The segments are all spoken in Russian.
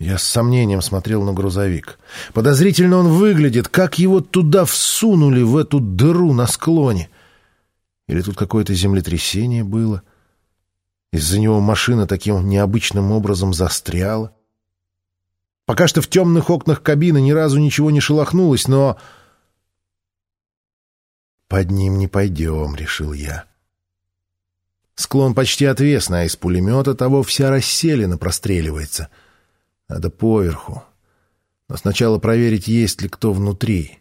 Я с сомнением смотрел на грузовик. Подозрительно он выглядит, как его туда всунули, в эту дыру на склоне. Или тут какое-то землетрясение было? Из-за него машина таким необычным образом застряла. Пока что в темных окнах кабины ни разу ничего не шелохнулось, но... «Под ним не пойдем», — решил я. Склон почти отвесный, а из пулемета того вся расселена простреливается — надо поверху. Но сначала проверить, есть ли кто внутри.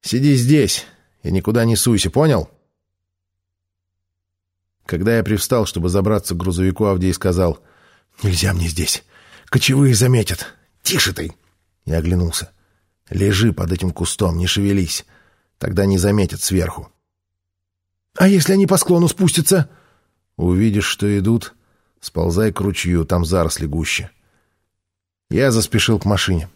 Сиди здесь и никуда не суйся, понял? Когда я привстал, чтобы забраться к грузовику, Авдей сказал, «Нельзя мне здесь. Кочевые заметят. Тише ты!» Я оглянулся. «Лежи под этим кустом, не шевелись. Тогда не заметят сверху». «А если они по склону спустятся?» «Увидишь, что идут, сползай к ручью, там заросли гуще. Я заспешил к машине.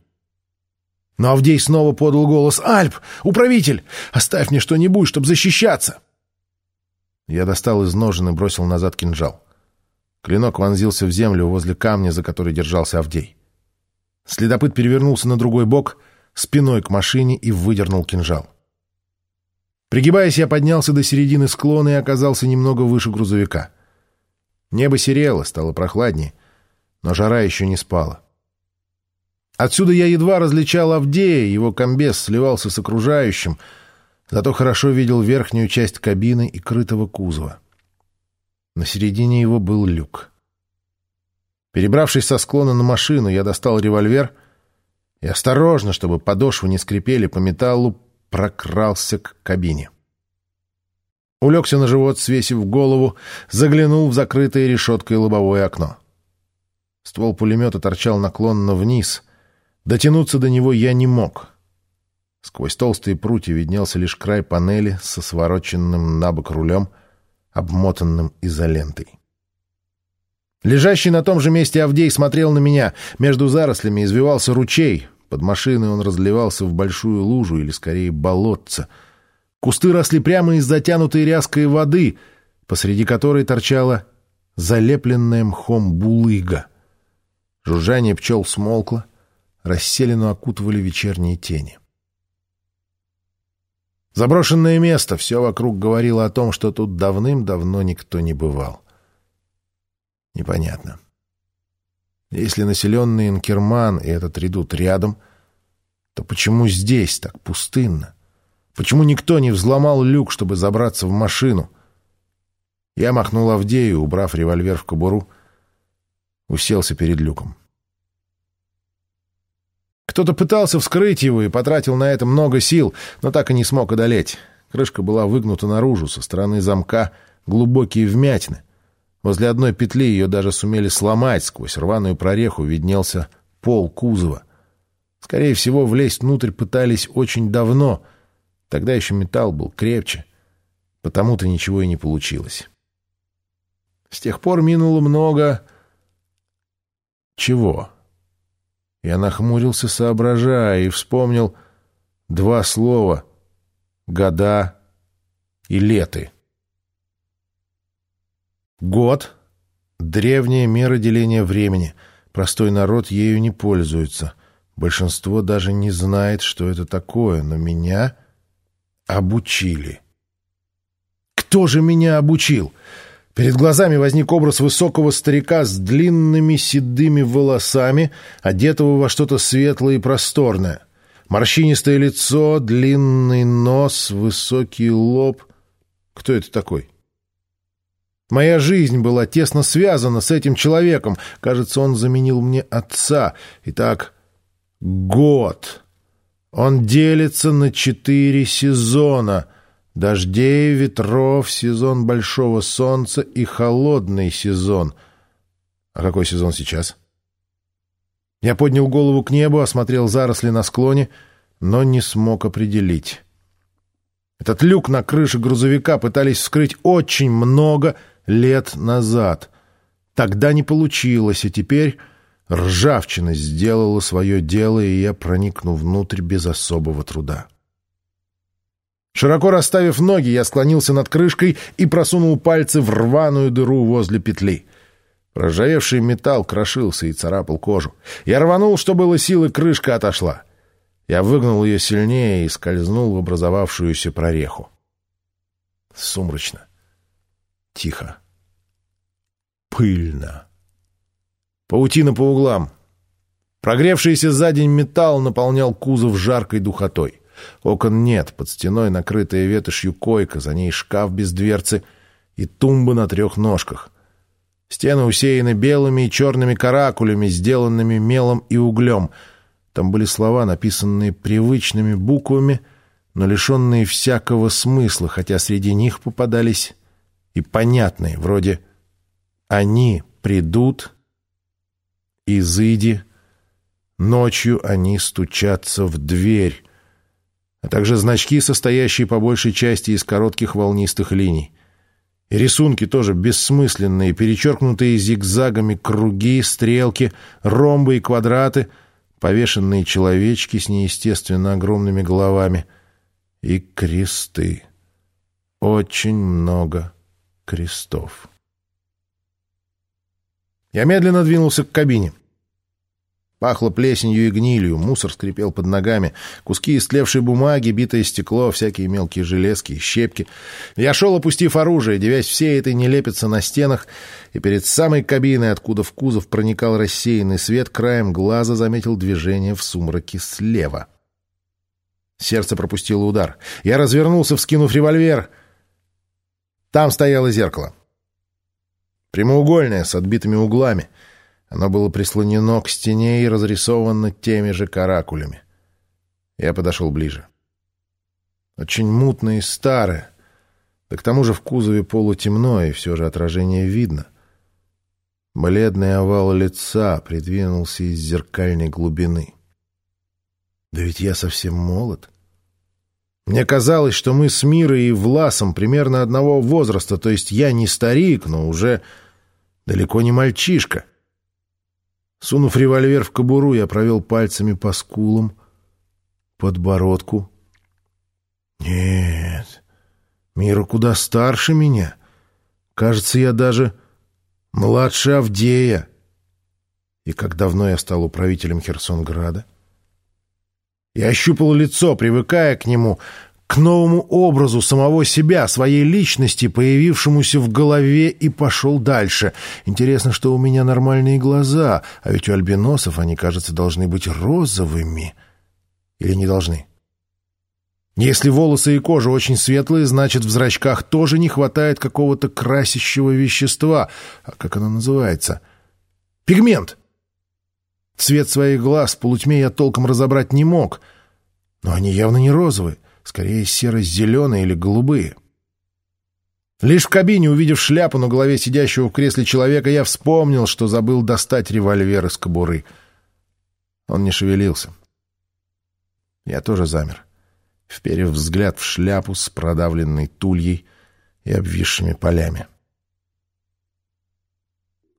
Но Авдей снова подал голос. «Альп! Управитель! Оставь мне что-нибудь, чтобы защищаться!» Я достал из ножен и бросил назад кинжал. Клинок вонзился в землю возле камня, за который держался Авдей. Следопыт перевернулся на другой бок, спиной к машине и выдернул кинжал. Пригибаясь, я поднялся до середины склона и оказался немного выше грузовика. Небо серело, стало прохладнее, но жара еще не спала. Отсюда я едва различал Авдея, его комбез сливался с окружающим, зато хорошо видел верхнюю часть кабины и крытого кузова. На середине его был люк. Перебравшись со склона на машину, я достал револьвер и осторожно, чтобы подошвы не скрипели по металлу, прокрался к кабине. Улегся на живот, свесив голову, заглянул в закрытое решеткой лобовое окно. Ствол пулемета торчал наклонно вниз — Дотянуться до него я не мог. Сквозь толстые прутья виднелся лишь край панели со свороченным на бок рулем, обмотанным изолентой. Лежащий на том же месте Авдей смотрел на меня. Между зарослями извивался ручей. Под машиной он разливался в большую лужу или, скорее, болотце. Кусты росли прямо из затянутой ряской воды, посреди которой торчала залепленная мхом булыга. Жужжание пчел смолкло расселину окутывали вечерние тени. Заброшенное место, все вокруг говорило о том, что тут давным-давно никто не бывал. Непонятно. Если населенный Инкерман и этот редут рядом, то почему здесь так пустынно? Почему никто не взломал люк, чтобы забраться в машину? Я махнул Авдею, убрав револьвер в кобуру, уселся перед люком. Кто-то пытался вскрыть его и потратил на это много сил, но так и не смог одолеть. Крышка была выгнута наружу, со стороны замка глубокие вмятины. Возле одной петли ее даже сумели сломать, сквозь рваную прореху виднелся пол кузова. Скорее всего, влезть внутрь пытались очень давно. Тогда еще металл был крепче. Потому-то ничего и не получилось. С тех пор минуло много... Чего? Я нахмурился, соображая, и вспомнил два слова — года и леты. Год — древняя мера деления времени. Простой народ ею не пользуется. Большинство даже не знает, что это такое, но меня обучили. Кто же меня обучил? — Перед глазами возник образ высокого старика с длинными седыми волосами, одетого во что-то светлое и просторное. Морщинистое лицо, длинный нос, высокий лоб. Кто это такой? Моя жизнь была тесно связана с этим человеком. Кажется, он заменил мне отца. Итак, год. Он делится на четыре сезона — Дождей, ветров, сезон большого солнца и холодный сезон. А какой сезон сейчас? Я поднял голову к небу, осмотрел заросли на склоне, но не смог определить. Этот люк на крыше грузовика пытались вскрыть очень много лет назад. Тогда не получилось, и теперь ржавчина сделала свое дело, и я проникну внутрь без особого труда. Широко расставив ноги, я склонился над крышкой и просунул пальцы в рваную дыру возле петли. Проржавевший металл крошился и царапал кожу. Я рванул, что было силы, крышка отошла. Я выгнул ее сильнее и скользнул в образовавшуюся прореху. Сумрачно. Тихо. Пыльно. Паутина по углам. Прогревшийся за день металл наполнял кузов жаркой духотой. Окон нет, под стеной накрытая ветошью койка, за ней шкаф без дверцы и тумба на трех ножках. Стены усеяны белыми и черными каракулями, сделанными мелом и углем. Там были слова, написанные привычными буквами, но лишенные всякого смысла, хотя среди них попадались и понятные, вроде «Они придут, изыди, ночью они стучатся в дверь», а также значки, состоящие по большей части из коротких волнистых линий. И рисунки тоже бессмысленные, перечеркнутые зигзагами круги, стрелки, ромбы и квадраты, повешенные человечки с неестественно огромными головами и кресты. Очень много крестов. Я медленно двинулся к кабине. Пахло плесенью и гнилью, мусор скрипел под ногами, куски истлевшей бумаги, битое стекло, всякие мелкие железки и щепки. Я шел, опустив оружие, девясь всей этой нелепице на стенах, и перед самой кабиной, откуда в кузов проникал рассеянный свет, краем глаза заметил движение в сумраке слева. Сердце пропустило удар. Я развернулся, вскинув револьвер. Там стояло зеркало. Прямоугольное, с отбитыми углами — оно было прислонено к стене и разрисовано теми же каракулями. Я подошел ближе. Очень мутное и старое. Да к тому же в кузове полутемно, и все же отражение видно. Бледный овал лица придвинулся из зеркальной глубины. Да ведь я совсем молод. Мне казалось, что мы с Мирой и Власом примерно одного возраста, то есть я не старик, но уже далеко не мальчишка. — Сунув револьвер в кобуру, я провел пальцами по скулам, подбородку. Нет, Мира куда старше меня. Кажется, я даже младше Авдея. И как давно я стал управителем Херсонграда? Я ощупал лицо, привыкая к нему, к новому образу самого себя, своей личности, появившемуся в голове, и пошел дальше. Интересно, что у меня нормальные глаза, а ведь у альбиносов они, кажется, должны быть розовыми. Или не должны? Если волосы и кожа очень светлые, значит, в зрачках тоже не хватает какого-то красящего вещества. А как оно называется? Пигмент! Цвет своих глаз в полутьме я толком разобрать не мог, но они явно не розовые скорее серо-зеленые или голубые. Лишь в кабине, увидев шляпу на голове сидящего в кресле человека, я вспомнил, что забыл достать револьвер из кобуры. Он не шевелился. Я тоже замер, вперев взгляд в шляпу с продавленной тульей и обвисшими полями.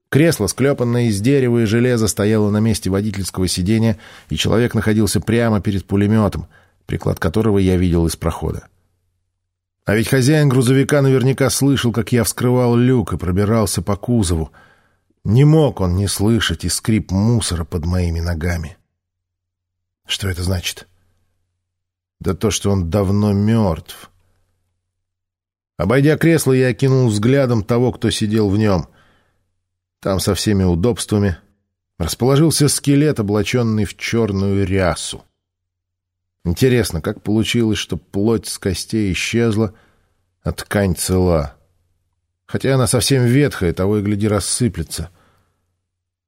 Кресло, склепанное из дерева и железа, стояло на месте водительского сиденья, и человек находился прямо перед пулеметом — приклад которого я видел из прохода. А ведь хозяин грузовика наверняка слышал, как я вскрывал люк и пробирался по кузову. Не мог он не слышать и скрип мусора под моими ногами. Что это значит? Да то, что он давно мертв. Обойдя кресло, я окинул взглядом того, кто сидел в нем. Там со всеми удобствами расположился скелет, облаченный в черную рясу. Интересно, как получилось, что плоть с костей исчезла, а ткань цела? Хотя она совсем ветхая, того и гляди рассыплется.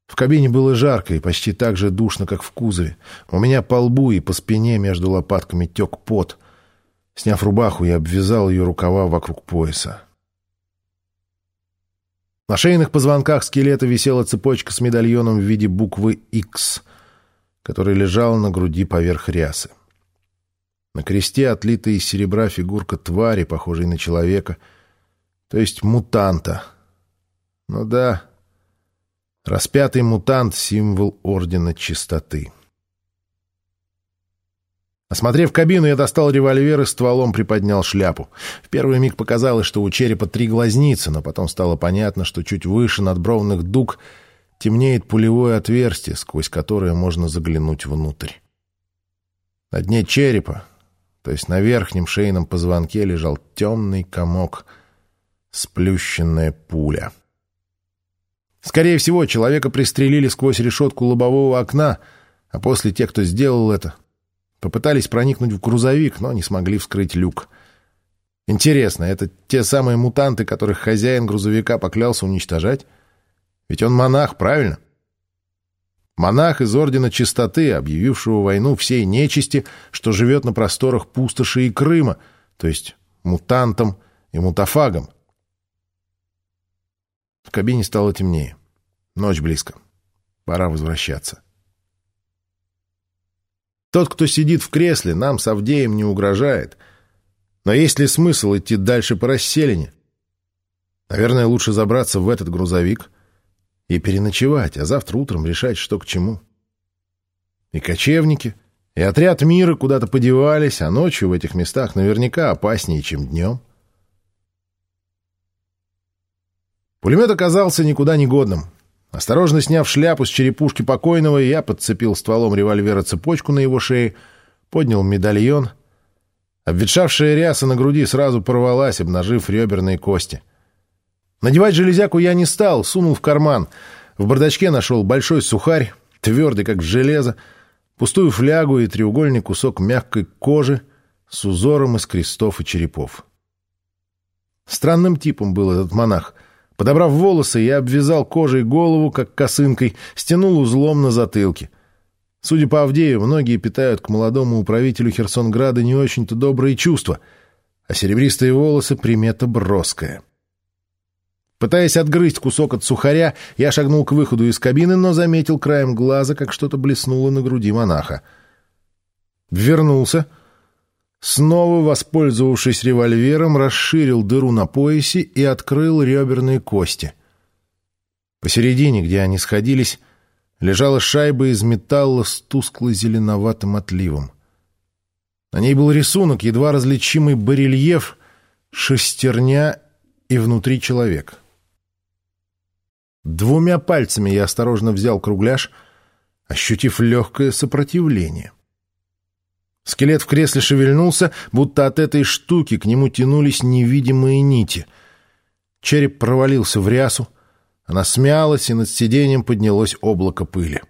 В кабине было жарко и почти так же душно, как в кузове. У меня по лбу и по спине между лопатками тек пот. Сняв рубаху, я обвязал ее рукава вокруг пояса. На шейных позвонках скелета висела цепочка с медальоном в виде буквы X, который лежал на груди поверх рясы. На кресте отлитая из серебра фигурка твари, похожей на человека, то есть мутанта. Ну да, распятый мутант — символ Ордена Чистоты. Осмотрев кабину, я достал револьвер и стволом приподнял шляпу. В первый миг показалось, что у черепа три глазницы, но потом стало понятно, что чуть выше надбровных дуг темнеет пулевое отверстие, сквозь которое можно заглянуть внутрь. На дне черепа, то есть на верхнем шейном позвонке, лежал темный комок, сплющенная пуля. Скорее всего, человека пристрелили сквозь решетку лобового окна, а после те, кто сделал это, Попытались проникнуть в грузовик, но не смогли вскрыть люк. Интересно, это те самые мутанты, которых хозяин грузовика поклялся уничтожать? Ведь он монах, правильно? Монах из Ордена Чистоты, объявившего войну всей нечисти, что живет на просторах пустоши и Крыма, то есть мутантам и мутафагам. В кабине стало темнее. Ночь близко. Пора возвращаться. Тот, кто сидит в кресле, нам с Авдеем не угрожает. Но есть ли смысл идти дальше по расселине? Наверное, лучше забраться в этот грузовик и переночевать, а завтра утром решать, что к чему. И кочевники, и отряд мира куда-то подевались, а ночью в этих местах наверняка опаснее, чем днем. Пулемет оказался никуда не годным. Осторожно сняв шляпу с черепушки покойного, я подцепил стволом револьвера цепочку на его шее, поднял медальон. Обветшавшая ряса на груди сразу порвалась, обнажив реберные кости. Надевать железяку я не стал, сунул в карман. В бардачке нашел большой сухарь, твердый, как железо, пустую флягу и треугольный кусок мягкой кожи с узором из крестов и черепов. Странным типом был этот монах — Подобрав волосы, я обвязал кожей голову, как косынкой, стянул узлом на затылке. Судя по Авдею, многие питают к молодому управителю Херсонграда не очень-то добрые чувства, а серебристые волосы — примета броская. Пытаясь отгрызть кусок от сухаря, я шагнул к выходу из кабины, но заметил краем глаза, как что-то блеснуло на груди монаха. Вернулся — Снова, воспользовавшись револьвером, расширил дыру на поясе и открыл реберные кости. Посередине, где они сходились, лежала шайба из металла с тускло-зеленоватым отливом. На ней был рисунок, едва различимый барельеф, шестерня и внутри человек. Двумя пальцами я осторожно взял кругляш, ощутив легкое сопротивление — Скелет в кресле шевельнулся, будто от этой штуки к нему тянулись невидимые нити. Череп провалился в рясу, она смялась, и над сиденьем поднялось облако пыли.